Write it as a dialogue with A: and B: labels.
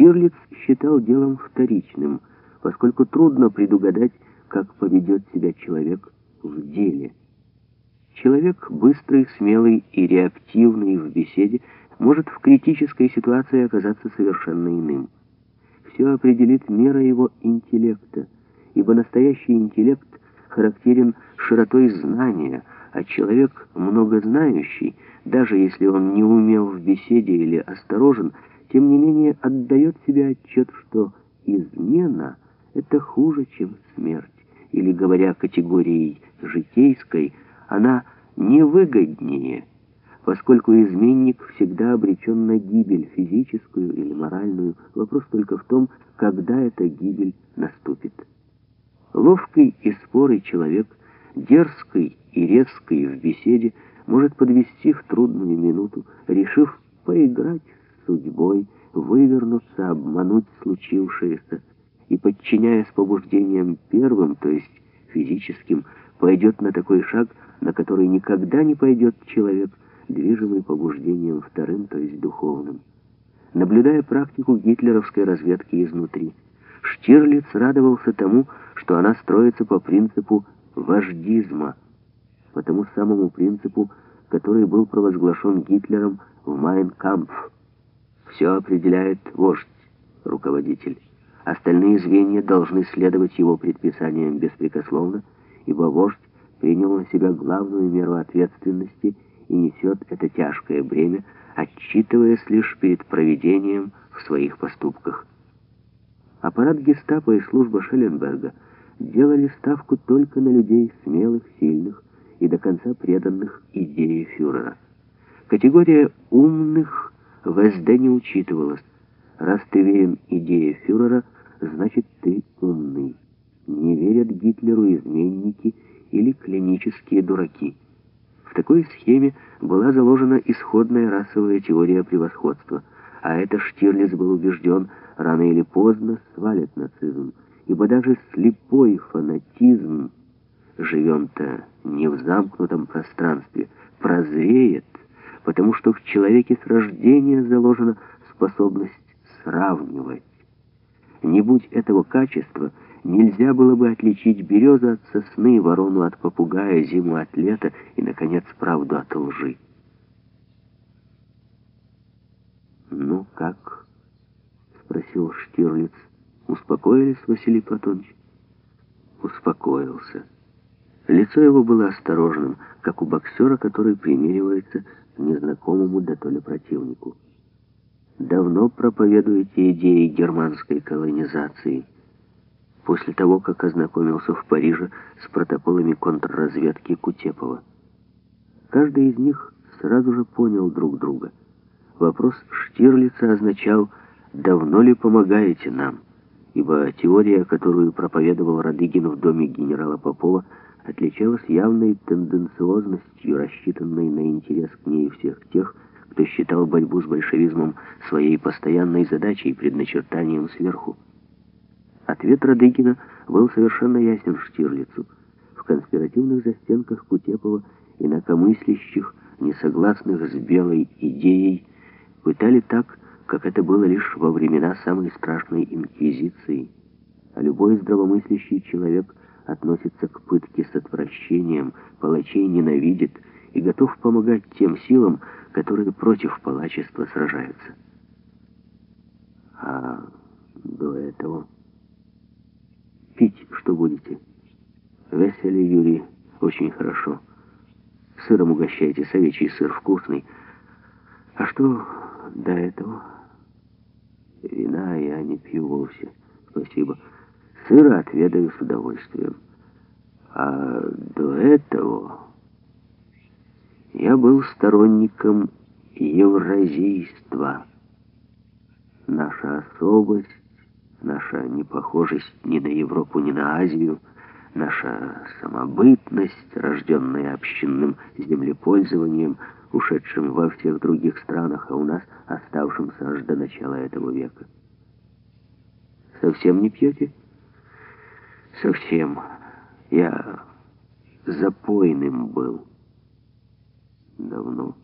A: Штирлиц считал делом вторичным, поскольку трудно предугадать, как поведет себя человек в деле. Человек быстрый, смелый и реактивный в беседе может в критической ситуации оказаться совершенно иным. Все определит мера его интеллекта, ибо настоящий интеллект характерен широтой знания, а человек многознающий, даже если он не умел в беседе или осторожен, тем не менее отдает себе отчет, что измена — это хуже, чем смерть, или, говоря категорией житейской, она невыгоднее, поскольку изменник всегда обречен на гибель, физическую или моральную. Вопрос только в том, когда эта гибель наступит. Ловкий и спорый человек, дерзкий и резкий в беседе, может подвести в трудную минуту, решив поиграть судьбой, вывернуться, обмануть случившееся, и, подчиняясь побуждениям первым, то есть физическим, пойдет на такой шаг, на который никогда не пойдет человек, движимый побуждением вторым, то есть духовным. Наблюдая практику гитлеровской разведки изнутри, Штирлиц радовался тому, что она строится по принципу вождизма, по тому самому принципу, который был провозглашен Гитлером в Майнкампф. Все определяет вождь, руководитель. Остальные звенья должны следовать его предписаниям беспрекословно, ибо вождь принял на себя главную меру ответственности и несет это тяжкое бремя, отчитываясь лишь перед проведением в своих поступках. Аппарат гестапо и служба Шелленберга делали ставку только на людей смелых, сильных и до конца преданных идее фюрера. Категория «умных» в СД не учитывалась. Раз ты верен идее фюрера, значит ты умный. Не верят Гитлеру изменники или клинические дураки. В такой схеме была заложена исходная расовая теория превосходства, а это Штирлиц был убежден, рано или поздно свалит нацизм, ибо даже слепой фанатизм, живем-то не в замкнутом пространстве, прозреет, потому что в человеке с рождения заложена способность сравнивать. Не будь этого качества, нельзя было бы отличить березу от сосны, ворону от попугая, зиму от лета и, наконец, правду от лжи. «Ну как?» — спросил Штирлиц. «Успокоились, Василий Платонович?» Успокоился. Лицо его было осторожным, как у боксера, который примеривается незнакомому да то противнику. «Давно проповедуете идеи германской колонизации?» После того, как ознакомился в Париже с протоколами контрразведки Кутепова. Каждый из них сразу же понял друг друга. Вопрос Штирлица означал «давно ли помогаете нам?» ибо теория, которую проповедовал Радыгин в доме генерала Попова, отличалась явной тенденциозностью, рассчитанной на интерес к ней всех тех, кто считал борьбу с большевизмом своей постоянной задачей, предначертанием сверху. Ответ Радыгина был совершенно ясен Штирлицу. В конспиративных застенках Кутепова инакомыслящих, несогласных с белой идеей, пытали так, как это было лишь во времена самой страшной инквизиции. А любой здравомыслящий человек относится к пытке с отвращением, палачей ненавидит и готов помогать тем силам, которые против палачества сражаются. А до этого... Пить что будете? Весели, Юрий, очень хорошо. Сыром угощайте, совечий сыр вкусный. А что до этого? Вина я не пью вовсе. Спасибо. Сыра отведаю с удовольствием. А до этого я был сторонником евразийства. Наша особость, наша непохожесть ни на Европу, ни на Азию, наша самобытность, рожденная общинным землепользованием, ушедшим во всех других странах, а у нас оставшимся аж до начала этого века. Совсем не пьете? Совсем. Я запойным был. Давно.